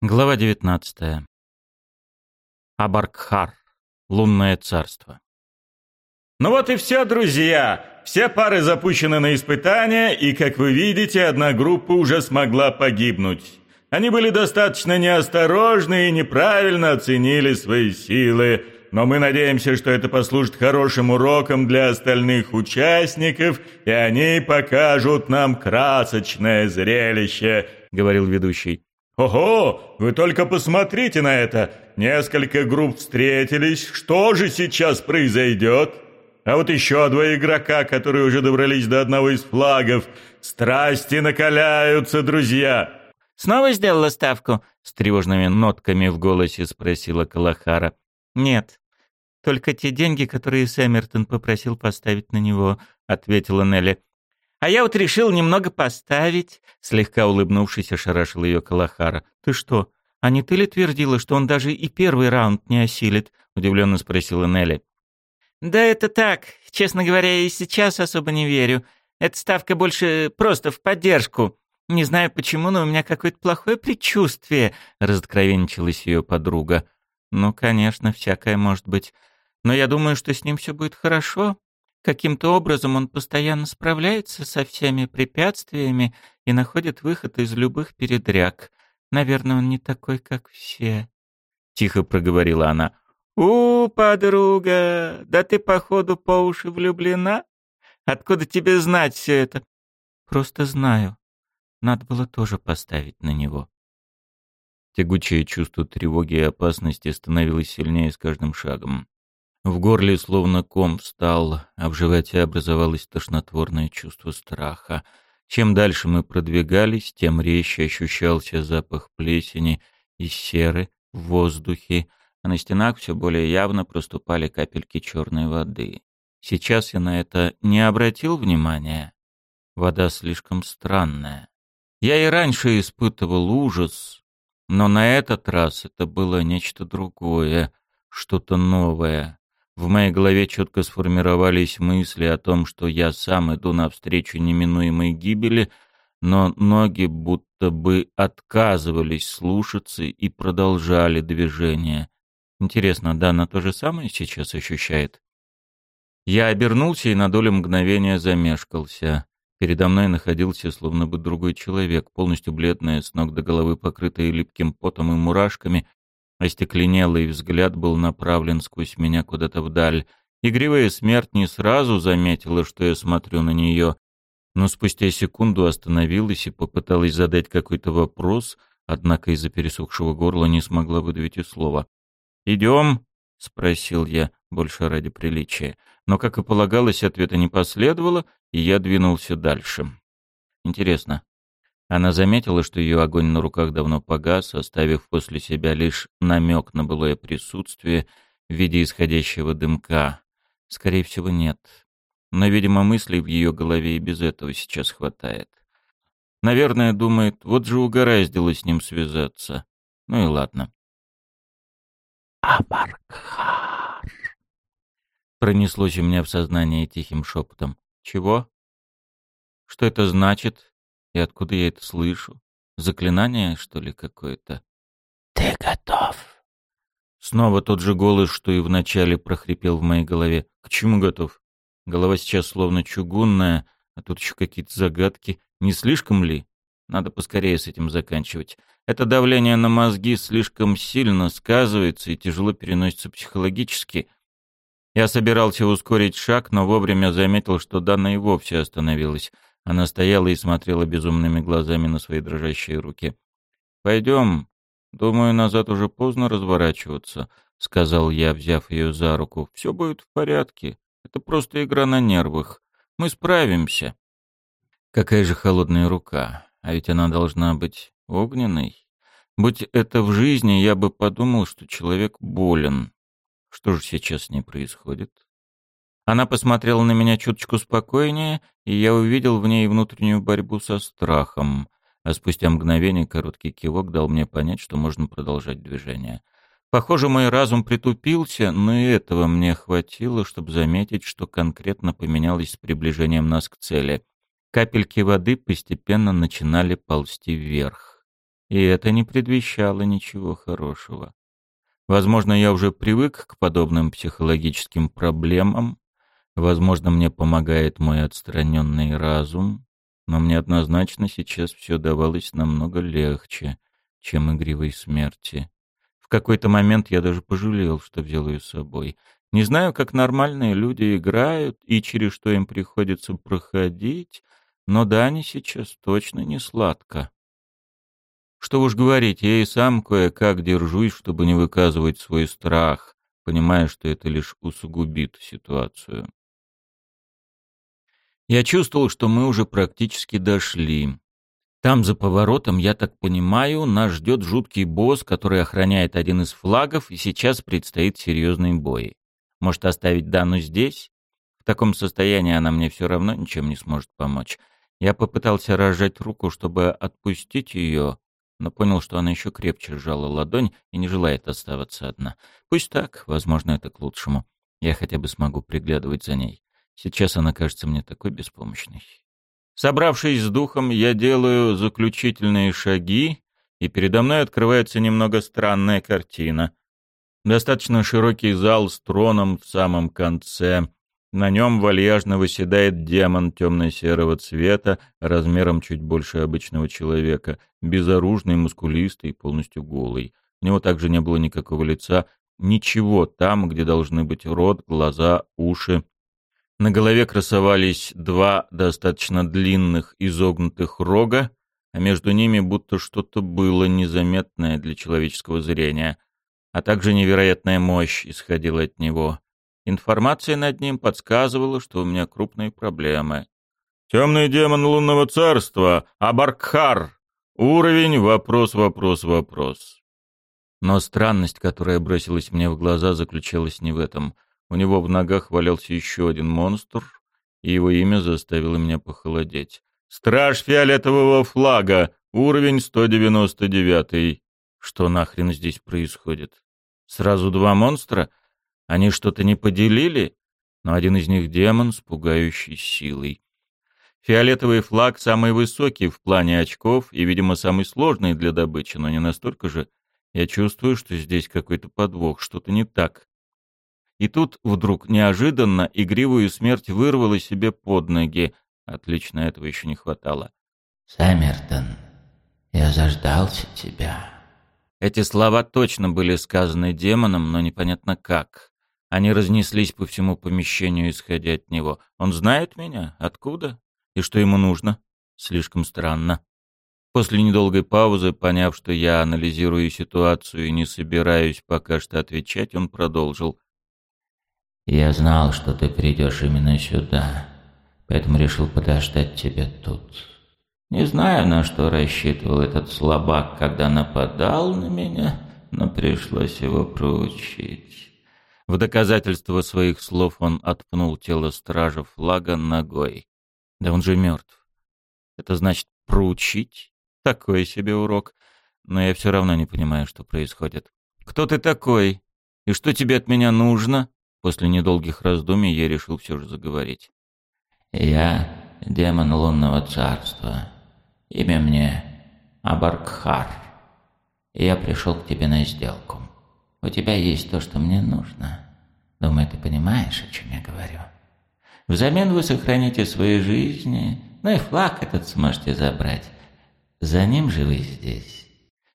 Глава 19. Абаркхар. Лунное царство. Ну вот и все, друзья. Все пары запущены на испытания, и, как вы видите, одна группа уже смогла погибнуть. Они были достаточно неосторожны и неправильно оценили свои силы, но мы надеемся, что это послужит хорошим уроком для остальных участников, и они покажут нам красочное зрелище, говорил ведущий. «Ого! Вы только посмотрите на это! Несколько групп встретились. Что же сейчас произойдет?» А вот еще два игрока, которые уже добрались до одного из флагов. Страсти накаляются, друзья!» «Снова сделала ставку?» — с тревожными нотками в голосе спросила Калахара. «Нет, только те деньги, которые Сэммертон попросил поставить на него», — ответила Нелли. «А я вот решил немного поставить», — слегка улыбнувшись, ошарашил ее Калахара. «Ты что, а не ты ли твердила, что он даже и первый раунд не осилит?» — удивленно спросила Нелли. «Да это так. Честно говоря, и сейчас особо не верю. Эта ставка больше просто в поддержку. Не знаю почему, но у меня какое-то плохое предчувствие», — разоткровенничалась ее подруга. «Ну, конечно, всякое может быть. Но я думаю, что с ним все будет хорошо. Каким-то образом он постоянно справляется со всеми препятствиями и находит выход из любых передряг. Наверное, он не такой, как все. Тихо проговорила она. «У, подруга, да ты, походу, по уши влюблена? Откуда тебе знать все это?» «Просто знаю. Надо было тоже поставить на него». Тягучее чувство тревоги и опасности становилось сильнее с каждым шагом. В горле словно ком встал, а в животе образовалось тошнотворное чувство страха. Чем дальше мы продвигались, тем резче ощущался запах плесени и серы в воздухе, а на стенах все более явно проступали капельки черной воды. Сейчас я на это не обратил внимания. Вода слишком странная. Я и раньше испытывал ужас, но на этот раз это было нечто другое, что-то новое. В моей голове четко сформировались мысли о том, что я сам иду навстречу неминуемой гибели, но ноги будто бы отказывались слушаться и продолжали движение. Интересно, Дана то же самое сейчас ощущает? Я обернулся и на долю мгновения замешкался. Передо мной находился словно бы другой человек, полностью бледный, с ног до головы покрытый липким потом и мурашками, Остекленелый взгляд был направлен сквозь меня куда-то вдаль. Игривая смерть не сразу заметила, что я смотрю на нее, но спустя секунду остановилась и попыталась задать какой-то вопрос, однако из-за пересохшего горла не смогла выдавить и слова. «Идем?» — спросил я, больше ради приличия. Но, как и полагалось, ответа не последовало, и я двинулся дальше. Интересно, она заметила, что ее огонь на руках давно погас, оставив после себя лишь намек на былое присутствие в виде исходящего дымка. Скорее всего, нет. Но, видимо, мыслей в ее голове и без этого сейчас хватает. Наверное, думает, вот же угораздило с ним связаться. Ну и ладно. «Абаркхар!» Пронеслось у меня в сознании тихим шепотом. «Чего? Что это значит?» И откуда я это слышу? Заклинание, что ли, какое-то? «Ты готов?» Снова тот же голос, что и вначале прохрипел в моей голове. «К чему готов? Голова сейчас словно чугунная, а тут еще какие-то загадки. Не слишком ли? Надо поскорее с этим заканчивать. Это давление на мозги слишком сильно сказывается и тяжело переносится психологически». Я собирался ускорить шаг, но вовремя заметил, что Дана и вовсе остановилась — она стояла и смотрела безумными глазами на свои дрожащие руки. «Пойдем. Думаю, назад уже поздно разворачиваться», — сказал я, взяв ее за руку. «Все будет в порядке. Это просто игра на нервах. Мы справимся». Какая же холодная рука. А ведь она должна быть огненной. Будь это в жизни, я бы подумал, что человек болен. Что же сейчас с ней происходит? Она посмотрела на меня чуточку спокойнее, и я увидел в ней внутреннюю борьбу со страхом. А спустя мгновение короткий кивок дал мне понять, что можно продолжать движение. Похоже, мой разум притупился, но и этого мне хватило, чтобы заметить, что конкретно поменялось с приближением нас к цели. Капельки воды постепенно начинали ползти вверх. и это не предвещало ничего хорошего. Возможно, я уже привык к подобным психологическим проблемам, возможно, мне помогает мой отстраненный разум, но мне однозначно сейчас все давалось намного легче, чем игривой смерти. В какой-то момент я даже пожалел, что взял ее с собой. Не знаю, как нормальные люди играют и через что им приходится проходить, но Дани сейчас точно не сладко. Что уж говорить, я и сам кое-как держусь, чтобы не выказывать свой страх, понимая, что это лишь усугубит ситуацию. Я чувствовал, что мы уже практически дошли. Там, за поворотом, я так понимаю, нас ждет жуткий босс, который охраняет один из флагов, и сейчас предстоит серьезный бой. Может, оставить Дану здесь? В таком состоянии она мне все равно ничем не сможет помочь. Я попытался разжать руку, чтобы отпустить ее, но понял, что она еще крепче сжала ладонь и не желает оставаться одна. Пусть так, возможно, это к лучшему. Я хотя бы смогу приглядывать за ней. Сейчас она кажется мне такой беспомощной. Собравшись с духом, я делаю заключительные шаги, и передо мной открывается немного странная картина. Достаточно широкий зал с троном в самом конце, на нем вальяжно выседает демон темно-серого цвета, размером чуть больше обычного человека, безоружный, мускулистый, полностью голый. У него также не было никакого лица, ничего там, где должны быть рот, глаза, уши. На голове красовались два достаточно длинных изогнутых рога, а между ними будто что-то было незаметное для человеческого зрения, а также невероятная мощь исходила от него. Информация над ним подсказывала, что у меня крупные проблемы. «Темный демон лунного царства, Абаркхар. Уровень, вопрос, вопрос, вопрос». Но странность, которая бросилась мне в глаза, заключалась не в этом. У него в ногах валялся еще один монстр, и его имя заставило меня похолодеть. «Страж фиолетового флага, уровень 199. Что нахрен здесь происходит? Сразу два монстра? Они что-то не поделили, но один из них демон с пугающей силой. Фиолетовый флаг самый высокий в плане очков и, видимо, самый сложный для добычи, но не настолько же. Я чувствую, что здесь какой-то подвох, что-то не так. И тут вдруг неожиданно игривую смерть вырвала себе под ноги. Отлично, этого еще не хватало. «Саммертон, я заждался тебя». Эти слова точно были сказаны демоном, но непонятно как. Они разнеслись по всему помещению, исходя от него. Он знает меня? Откуда? И что ему нужно? Слишком странно. После недолгой паузы, поняв, что я анализирую ситуацию и не собираюсь пока что отвечать, он продолжил. «Я знал, что ты придешь именно сюда, поэтому решил подождать тебя тут. Не знаю, на что рассчитывал этот слабак, когда нападал на меня, но пришлось его проучить». В доказательство своих слов он отпнул тело стража флага ногой. Да он же мертв. Это значит проучить? Такой себе урок. Но я все равно не понимаю, что происходит. «Кто ты такой? И что тебе от меня нужно?» После недолгих раздумий я решил все же заговорить. «Я демон лунного царства. Имя мне Абаркхар. Я пришел к тебе на сделку. У тебя есть то, что мне нужно. Думаю, ты понимаешь, о чем я говорю. Взамен вы сохраните свои жизни, ну и флаг этот сможете забрать. За ним же вы здесь».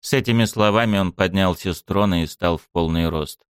С этими словами он поднялся с трона и стал в полный рост.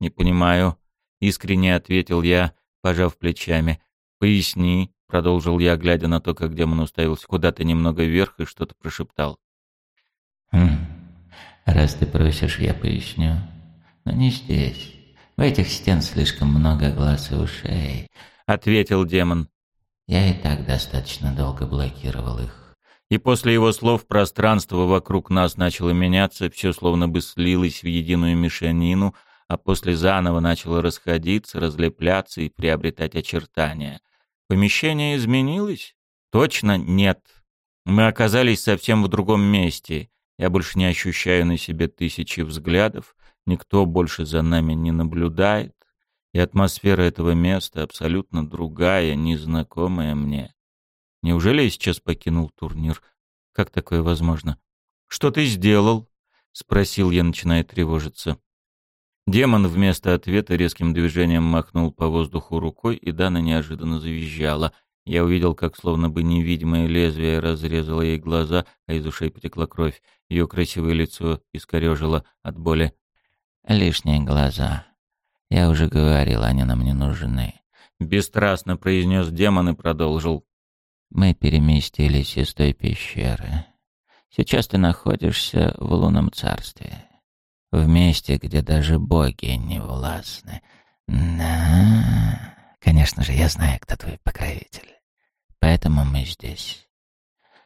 «Не понимаю», — искренне ответил я, пожав плечами. «Поясни», — продолжил я, глядя на то, как демон уставился куда-то немного вверх и что-то прошептал. «Хм, раз ты просишь, я поясню. Но не здесь. В этих стен слишком много глаз и ушей», — ответил демон. «Я и так достаточно долго блокировал их». И после его слов пространство вокруг нас начало меняться, все словно бы слилось в единую мешанину, а после заново начало расходиться, разлепляться и приобретать очертания. Помещение изменилось? Точно нет. Мы оказались совсем в другом месте. Я больше не ощущаю на себе тысячи взглядов, Никто больше за нами не наблюдает, и атмосфера этого места абсолютно другая, незнакомая мне. Неужели я сейчас покинул турнир? Как такое возможно? «Что ты сделал?» — спросил я, начиная тревожиться. Демон вместо ответа резким движением махнул по воздуху рукой, и Дана неожиданно завизжала. Я увидел, как словно бы невидимое лезвие разрезало ей глаза, а из ушей потекла кровь. Ее красивое лицо искорежило от боли. «Лишние глаза. Я уже говорил, они нам не нужны». Бесстрастно произнес демон и продолжил. «Мы переместились из той пещеры. Сейчас ты находишься в лунном царстве. В месте, где даже боги не властны. Да, конечно же, я знаю, кто твой покровитель. Поэтому мы здесь.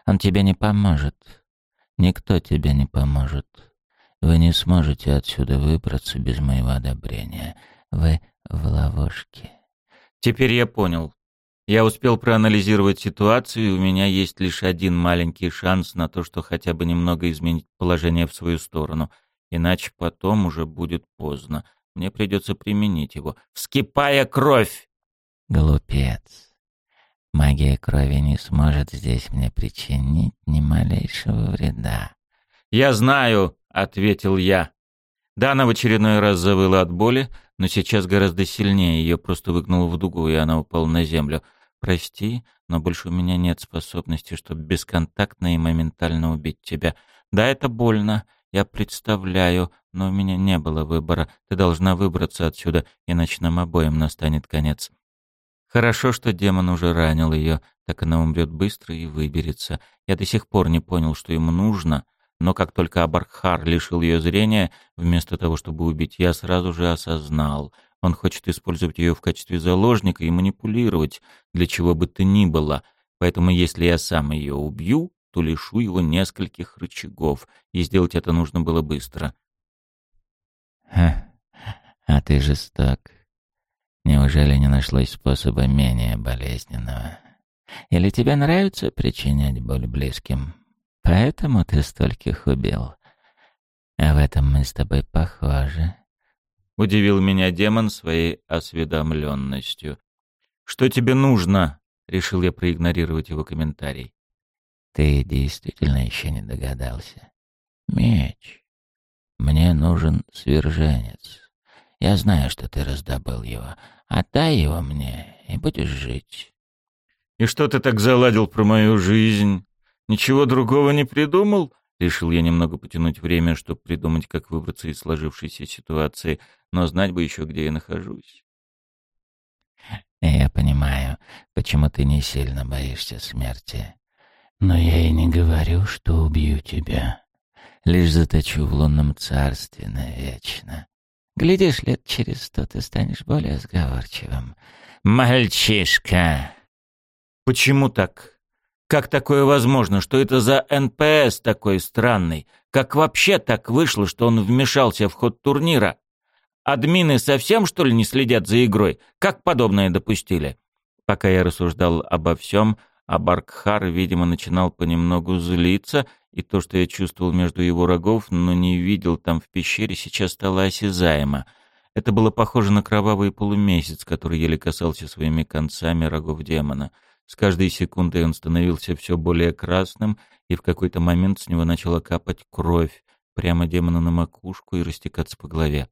Он тебе не поможет. Никто тебе не поможет. Вы не сможете отсюда выбраться без моего одобрения. Вы в ловушке. Теперь я понял. Я успел проанализировать ситуацию, и у меня есть лишь один маленький шанс на то, что хотя бы немного изменить положение в свою сторону. Иначе потом уже будет поздно. Мне придется применить его. Вскипая кровь! Глупец. Магия крови не сможет здесь мне причинить ни малейшего вреда. «Я знаю», — ответил я. Дана в очередной раз завыла от боли, но сейчас гораздо сильнее. Ее просто выгнуло в дугу, и она упала на землю. «Прости, но больше у меня нет способности, чтобы бесконтактно и моментально убить тебя. Да, это больно, я представляю, но у меня не было выбора. Ты должна выбраться отсюда, иначе нам обоим настанет конец». Хорошо, что демон уже ранил ее, так она умрет быстро и выберется. Я до сих пор не понял, что ему нужно, но как только Абархар лишил ее зрения, вместо того, чтобы убить, я сразу же осознал. Он хочет использовать ее в качестве заложника и манипулировать, для чего бы то ни было. Поэтому если я сам ее убью, то лишу его нескольких рычагов, и сделать это нужно было быстро. «Ха, а ты жесток», Неужели не нашлось способа менее болезненного? Или тебе нравится причинять боль близким? Поэтому ты стольких убил. А в этом мы с тобой похожи. Удивил меня демон своей осведомленностью. «Что тебе нужно?» — решил я проигнорировать его комментарий. «Ты действительно еще не догадался. Меч. Мне нужен сверженец. Я знаю, что ты раздобыл его. Отдай его мне, и будешь жить». «И что ты так заладил про мою жизнь? Ничего другого не придумал?» Решил я немного потянуть время, чтобы придумать, как выбраться из сложившейся ситуации, но знать бы еще, где я нахожусь. «Я понимаю, почему ты не сильно боишься смерти. Но я и не говорю, что убью тебя. Лишь заточу в лунном царстве навечно. Глядишь, лет через сто ты станешь более сговорчивым. Мальчишка! Почему так? Как такое возможно? Что это за НПС такой странный? Как вообще так вышло, что он вмешался в ход турнира? Админы совсем, что ли, не следят за игрой? Как подобное допустили? Пока я рассуждал обо всем, Абаркхар, видимо, начинал понемногу злиться — и то, что я чувствовал между его рогов, но не видел там в пещере, сейчас стало осязаемо. Это было похоже на кровавый полумесяц, который еле касался своими концами рогов демона. С каждой секундой он становился все более красным, и в какой-то момент с него начала капать кровь прямо демона на макушку и растекаться по голове.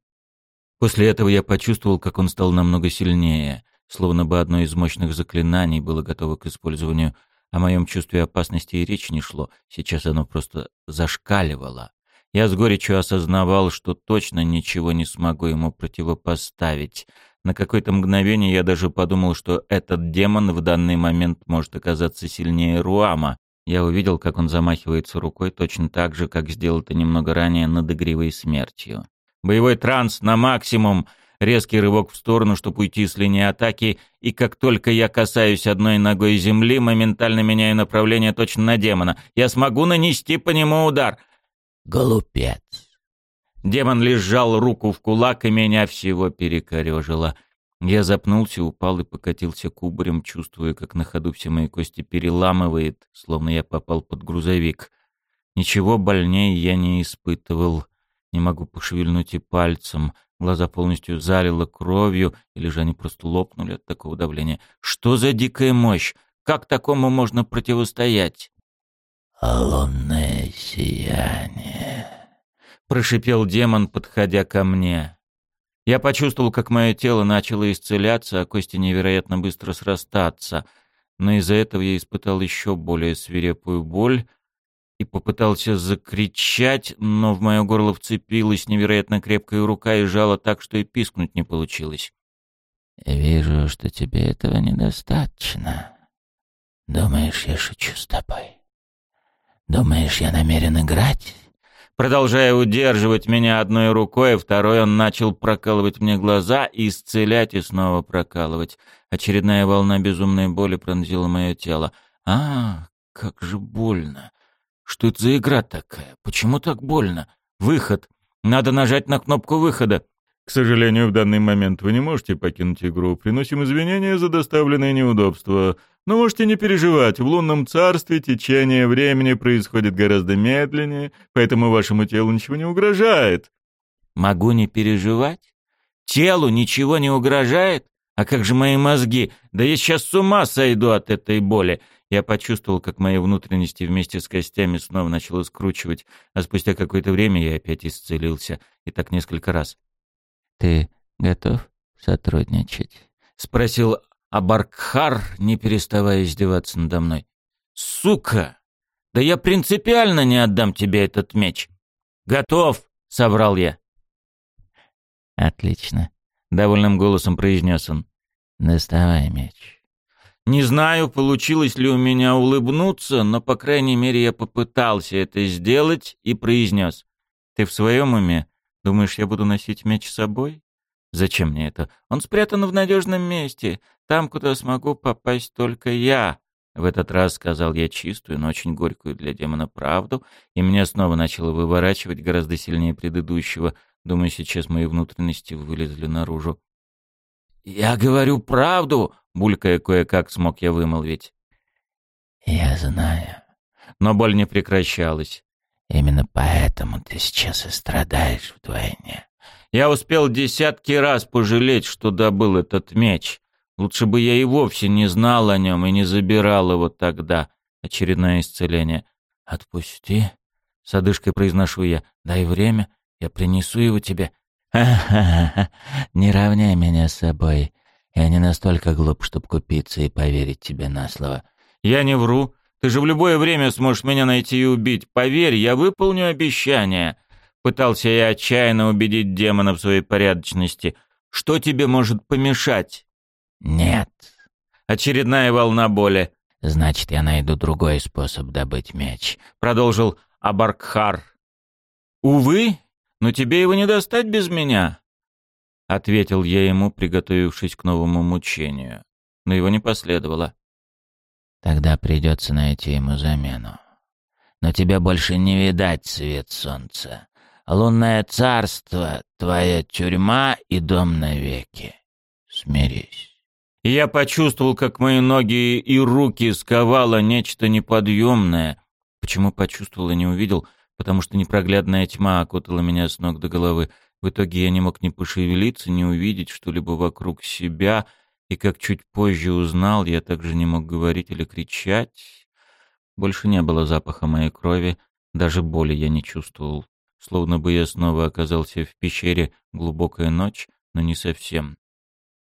После этого я почувствовал, как он стал намного сильнее, словно бы одно из мощных заклинаний было готово к использованию — о моем чувстве опасности и речи не шло, сейчас оно просто зашкаливало. Я с горечью осознавал, что точно ничего не смогу ему противопоставить. На какое-то мгновение я даже подумал, что этот демон в данный момент может оказаться сильнее Руама. Я увидел, как он замахивается рукой точно так же, как сделал это немного ранее над игривой смертью. Боевой транс на максимум, резкий рывок в сторону, чтобы уйти с линии атаки, и как только я касаюсь одной ногой земли, моментально меняю направление точно на демона. Я смогу нанести по нему удар. Глупец. Демон лишь сжал руку в кулак, и меня всего перекорежило. Я запнулся, упал и покатился кубарем, чувствуя, как на ходу все мои кости переламывает, словно я попал под грузовик. Ничего больнее я не испытывал. Не могу пошевельнуть и пальцем. Глаза полностью залило кровью, или же они просто лопнули от такого давления. Что за дикая мощь? Как такому можно противостоять? «Лунная «Дай сияние», — прошипел демон, подходя ко мне. Я почувствовал, как мое тело начало исцеляться, а кости невероятно быстро срастаться, но из-за этого я испытал еще более свирепую боль и попытался закричать, но в мое горло вцепилась невероятно крепкая рука и жала так, что и пискнуть не получилось. «Вижу, что тебе этого недостаточно. Думаешь, я шучу с тобой? Думаешь, я намерен играть?» Продолжая удерживать меня одной рукой, второй он начал прокалывать мне глаза, исцелять и снова прокалывать. Очередная волна безумной боли пронзила мое тело. «А, как же больно! Что это за игра такая? Почему так больно? Выход! Надо нажать на кнопку выхода!» К сожалению, в данный момент вы не можете покинуть игру. Приносим извинения за доставленные неудобства. Но можете не переживать, в лунном царстве течение времени происходит гораздо медленнее, поэтому вашему телу ничего не угрожает. Могу не переживать? Телу ничего не угрожает? А как же мои мозги? Да я сейчас с ума сойду от этой боли. Я почувствовал, как мои внутренности вместе с костями снова начало скручивать, а спустя какое-то время я опять исцелился. И так несколько раз. «Ты готов сотрудничать?» — спросил Абаркхар, не переставая издеваться надо мной. «Сука! Да я принципиально не отдам тебе этот меч!» «Готов!» — соврал я. «Отлично», — довольным голосом произнес он. «Доставай меч». Не знаю, получилось ли у меня улыбнуться, но, по крайней мере, я попытался это сделать и произнес. «Ты в своем уме? Думаешь, я буду носить меч с собой? Зачем мне это? Он спрятан в надежном месте, там, куда смогу попасть только я. В этот раз сказал я чистую, но очень горькую для демона правду, и меня снова начало выворачивать гораздо сильнее предыдущего. Думаю, сейчас мои внутренности вылезли наружу. «Я говорю правду!» — булькая кое-как смог я вымолвить. «Я знаю». Но боль не прекращалась. Именно поэтому ты сейчас и страдаешь вдвойне. Я успел десятки раз пожалеть, что добыл этот меч. Лучше бы я и вовсе не знал о нем и не забирал его тогда. Очередное исцеление. «Отпусти», — с одышкой произношу я. «Дай время, я принесу его тебе». «Ха-ха-ха, не равняй меня с собой. Я не настолько глуп, чтобы купиться и поверить тебе на слово». «Я не вру. Ты же в любое время сможешь меня найти и убить. Поверь, я выполню обещание. Пытался я отчаянно убедить демона в своей порядочности. Что тебе может помешать? Нет. Очередная волна боли. Значит, я найду другой способ добыть меч. Продолжил Абаркхар. Увы, но тебе его не достать без меня. Ответил я ему, приготовившись к новому мучению. Но его не последовало. Тогда придется найти ему замену. Но тебе больше не видать свет солнца. Лунное царство — твоя тюрьма и дом навеки. Смирись. И я почувствовал, как мои ноги и руки сковало нечто неподъемное. Почему почувствовал и не увидел? Потому что непроглядная тьма окутала меня с ног до головы. В итоге я не мог ни пошевелиться, ни увидеть что-либо вокруг себя — и как чуть позже узнал, я также не мог говорить или кричать. Больше не было запаха моей крови, даже боли я не чувствовал. Словно бы я снова оказался в пещере глубокая ночь, но не совсем.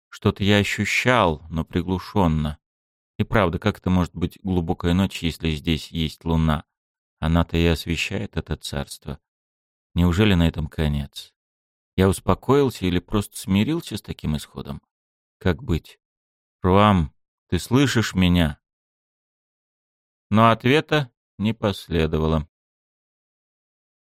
Что-то я ощущал, но приглушенно. И правда, как это может быть глубокая ночь, если здесь есть луна? Она-то и освещает это царство. Неужели на этом конец? Я успокоился или просто смирился с таким исходом? Как быть? Руам, ты слышишь меня? Но ответа не последовало.